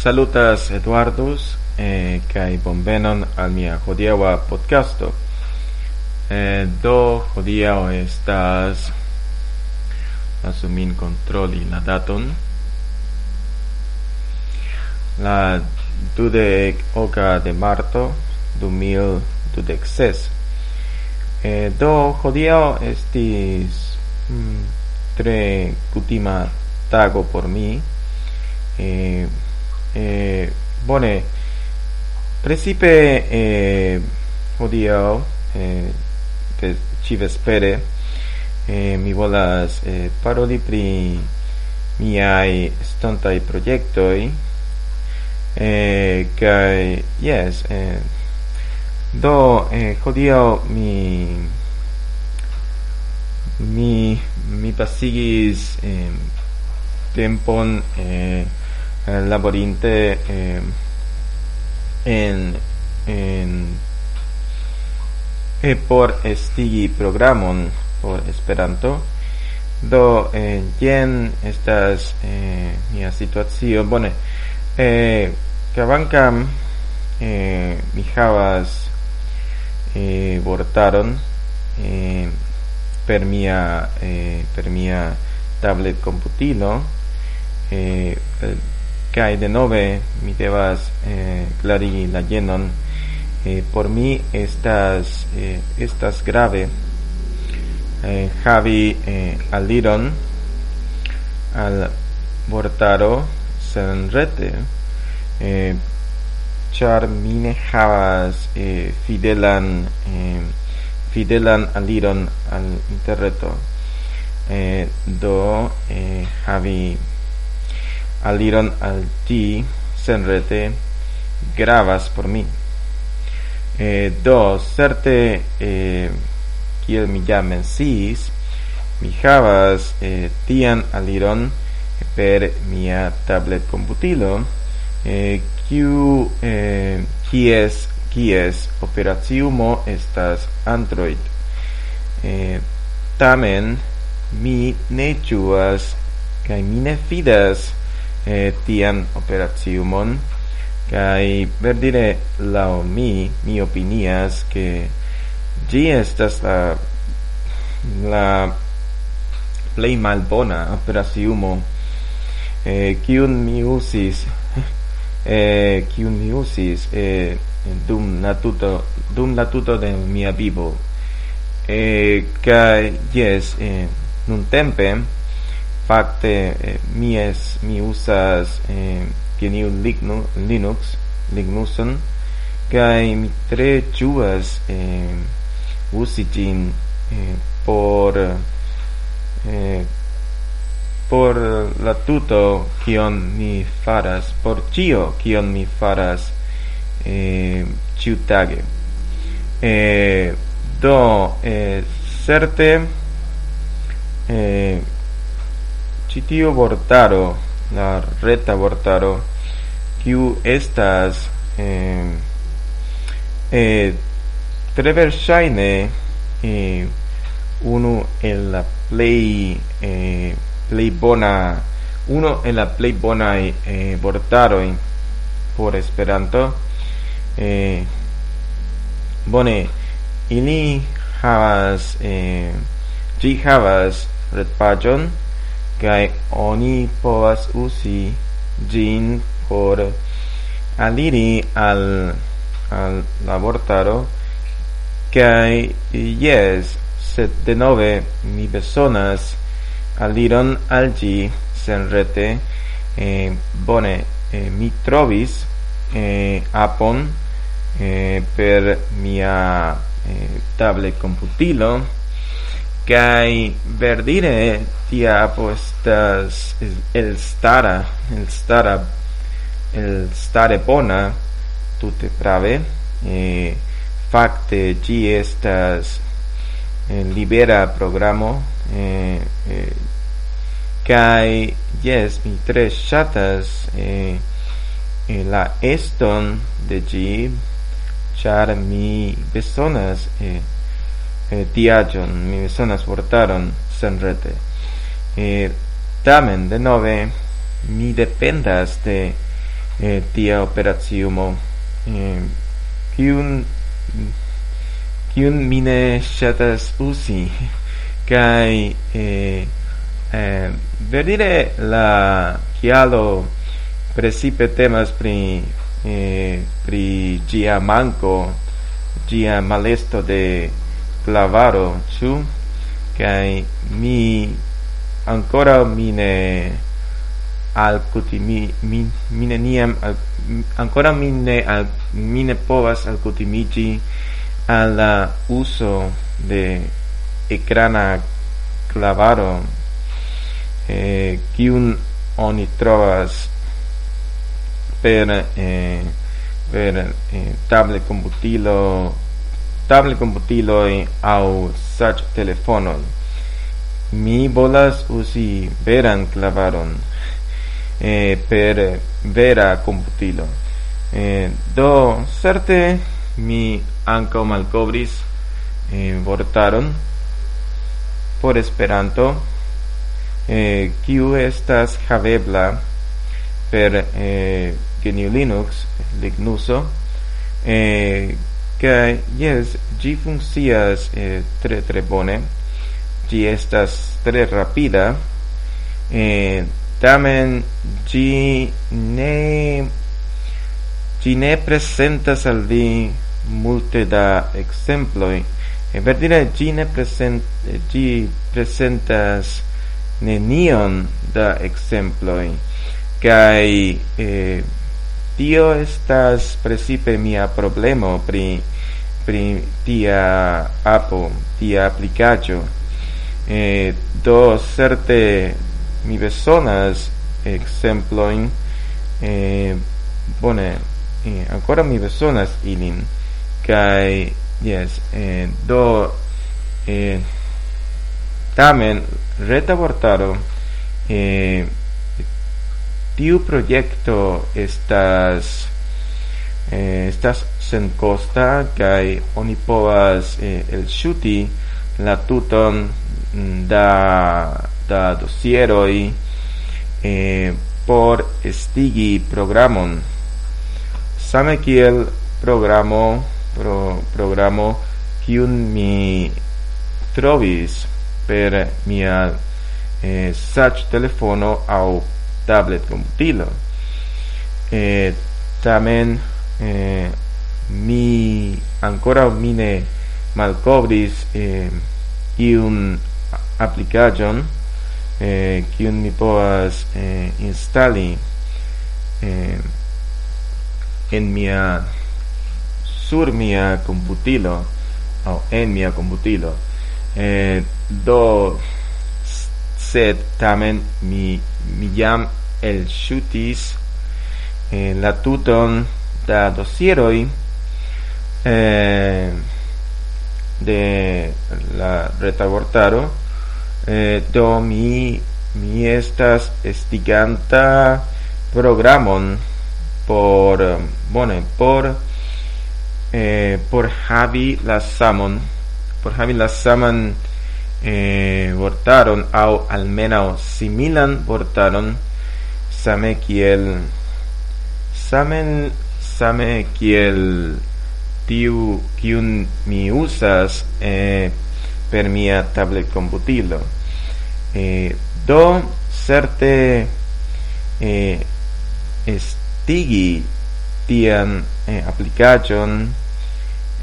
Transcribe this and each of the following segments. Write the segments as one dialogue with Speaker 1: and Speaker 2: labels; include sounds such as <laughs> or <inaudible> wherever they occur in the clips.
Speaker 1: Salutas Eduardus eh, kai bonvenon al mia hodiaŭa podcasto. Eh, do hodiaŭ estas lasu min kontroli la daton. La dudek oka de marto du mil dudek ses. Eh, do hodiaŭ estis mm, tre kutima tago por mi. Eh, eh, bone. Principe eh, odio eh, pe, ci vespere eh, mi volas eh, paroli pri miai stontai proiectoi eh, kai yes eh, do eh, odio mi mi mi pasigis eh, tempon eh, eh, laborinte eh, en en eh, por estigi programon por esperanto. Do eh, jen estas eh, mia situacio bone eh, kavankam eh, mi havas eh, vortaron eh, per mia eh, per mia tablet computilo eh, kai de nove mi devas eh, clarigi la genon eh, por mi estas eh, estas grave eh, havi eh, aliron al vortaro sen rete eh, char mine havas eh, fidelan eh, fidelan aliron al interreto. Eh, do eh, havi aliron al ti senrete gravas por mi. Eh, do certe eh, kiel mi ja mensis mi havas eh, tian aliron per mia tablet computilo eh, kiu eh, kies kies operaciumo estas Android. Eh, tamen mi ne ĝuas kaj mi ne fidas eh, tian operaciumon kai per dire mi mi opinias che gi estas la la plej malbona operaciumo eh, kiun mi usis <laughs> eh, kiun mi usis eh, dum la tuto dum la tuto de mia vivo. Eh, kai yes eh, nun tempe fakte eh, mi es mi usas eh, geniu lignu, Linux Linuxon kaj mi tre ĝuas eh, usi ĝin eh, por eh, por la tuto kion mi faras por ĉio kion mi faras eh, ĉiutage eh, do eh, certe eh, citio vortaro, la reta vortaro, kiu estas eh, eh, tre versaine eh, unu el la play eh, play bona uno en la play bona eh, vortaro por Esperanto. Eh, bone ili havas eh, ĝi havas retpaĝon kai oni povas usi gin por aliri al al labortaro. Kaj jes sed denove mi besonas aliron al ĝi senrete. Eh, bone eh, mi trovis eh, apon eh, per mia eh, tablet computilo kai verdire tia apostas el stara el stara el stare bona tutte prave eh, fakte gi estas libera programo eh, eh, kai yes mi tre chatas eh, e la eston de gi char mi besonas eh, eh, tiagion, mi besonas vortaron senrete. Eh, tamen, de nove, mi dependas de eh, tia operaciumo, eh, kiun, kiun mi ne shatas usi, <laughs> kai eh, eh, verdire la chialo precipe temas pri eh, pri gia manco, gia malesto de clavaro, ĉu? kai mi ancora mine al cutimi mi, mi neniam al, ancora mine al, mine povas al cutimigi al uso de ecrana clavaro eh, kiun oni trovas per eh, per eh, tablet computilo tablet computilo au sach telefonon Mi volas usi veran clavaron eh, per vera computilo. Eh, do certe mi anca malcobris eh, vortaron por Esperanto eh, kiu estas havebla per eh, GNU Linux, Lignuso, eh, Kai yes, gi funkcias eh, tre tre bone. Gi estas tre rapida. Eh, tamen gi ne gi ne presentas al vi multe da exemploi. E eh, per dire gi ne present eh, gi presentas nenion da exemploi. Kai eh, tio estas precipe mia problemo pri pri tia apo, tia aplicaggio. Eh, do certe mi besonas exemploin eh, bone, eh, ancora mi besonas ilin kai yes, eh, do eh, tamen reta vortaro eh, tiu projekto estas eh, estas sencosta kaj oni povas eh, elŝuti la tuton mm, da da dosieroj eh, por estigi programon. Same kiel programo pro, programo kiun mi trovis per mia eh, sach telefono au tablet computilo eh, tamen eh, mi ancora mine malcobris malcovris eh, iun application eh, kiun mi poas eh, instali eh, en mia sur mia computilo o oh, en mia computilo. Eh, do sed tamen mi mi jam el shootis eh, la tuton da dosieroi eh, de la retabortaro eh, do mi mi estas estiganta programon por bone por eh, por havi la samon por havi la saman eh, vortaron au almenau similan vortaron same kiel samen same kiel tiu kiun mi usas eh, per mia tablet computilo. Eh, do certe eh, estigi tian eh, applicacion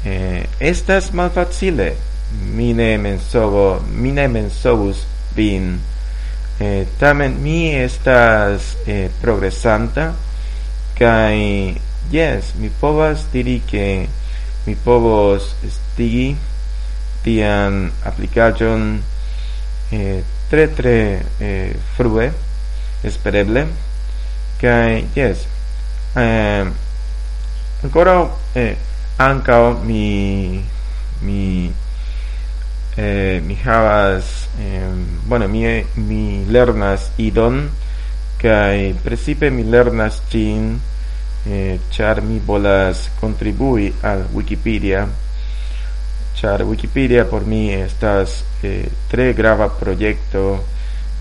Speaker 1: eh, estas malfacile. Mine mensovo mine mensovus vin eh, tamen mi estas eh, progresanta kai yes mi povas diri ke mi povos stigi tian application eh, tre tre eh, frue espereble. Kai yes eh, ancora eh, ankaŭ mi mi eh, mi havas eh, bueno mi mi lernas idon kai precipe mi lernas tin eh, char mi volas contribui al Wikipedia. Char Wikipedia por mi estas eh, tre grava proyecto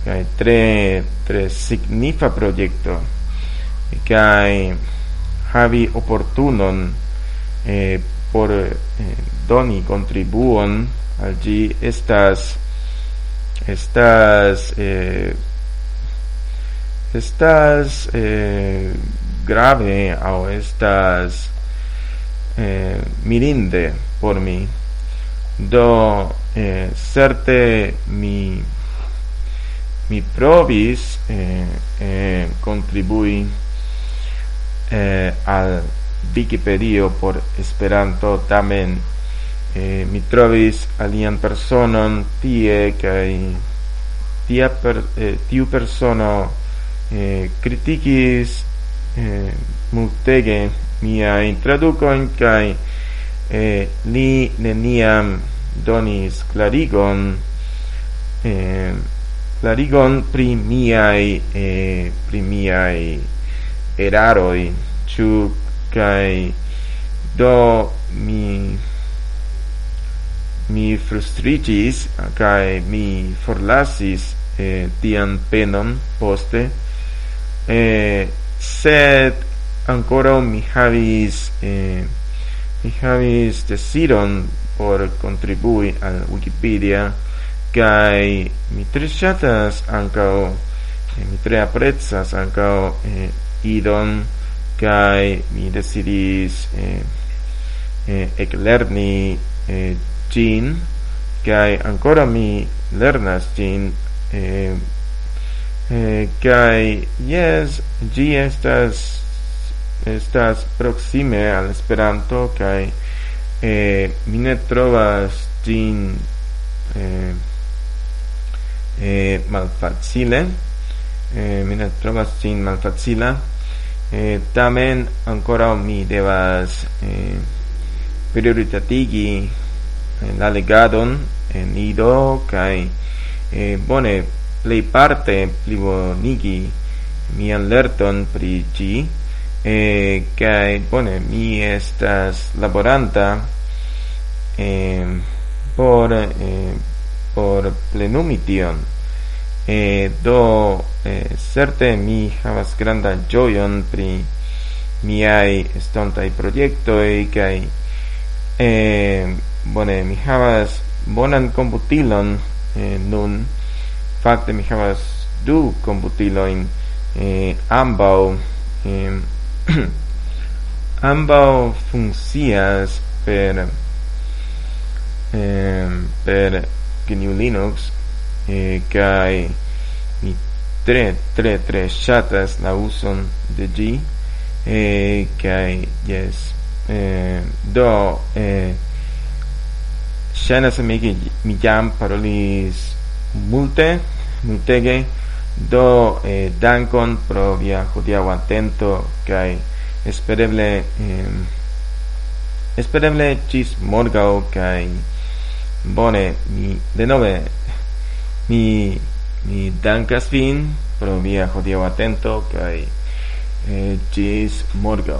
Speaker 1: kai tre tre signifa proyecto eh, kai havi oportunon eh, por eh, doni contribuon al gi estas estas eh, estas eh, grave o estas eh, mirinde por mi. Do eh, certe mi mi provis eh, eh, contribui eh, al Wikipedia por Esperanto tamen eh, mi trovis alian personon tie kaj tia per, eh, tiu persono eh, kritikis eh, multege miajn tradukojn kaj eh, li neniam donis klarigon eh, klarigon pri miaj eh, pri miaj eraroj. Ĉu kai do mi mi frustritis kai mi forlasis eh, tian penon poste. Eh, sed ancora mi havis eh, mi havis desiron por contribui al Wikipedia kai mi tre chatas ankaŭ eh, mi tre aprezas ankaŭ eh, idon kai mi decidis eh, eh, eklerni eh, gin kai ancora mi lernas gin eh, eh, kai yes gi estas estas proxime al Esperanto kai eh, mi ne trovas gin eh, eh, malfacile eh, mi ne trovas gin malfacila eh, tamen ancora mi devas eh, prioritatigi eh, la legadon en ido kai eh, bone plei parte plibonigi mian lerton pri gi eh, kai bone mi estas laboranta eh, por eh, por plenumi tion eh, do eh, certe mi havas granda joyon pri miai estontai proiectoi kai eh, bone mi havas bonan computilon eh, nun facte mi havas du computiloin eh, ambau eh, <clears throat> ambau funkcias per eh, per GNU Linux eh, kai mi tre tre tre chatas la uson de g eh, kai yes eh, do eh, shanas mi mi jam parolis multe multege. Do eh, dankon pro via hodiaŭ atento kai espereble eh, espereble chis morgao kai bone mi denove Mi mi dankas vin pro via hodiaŭ atento kaj eh, ĝis morgaŭ.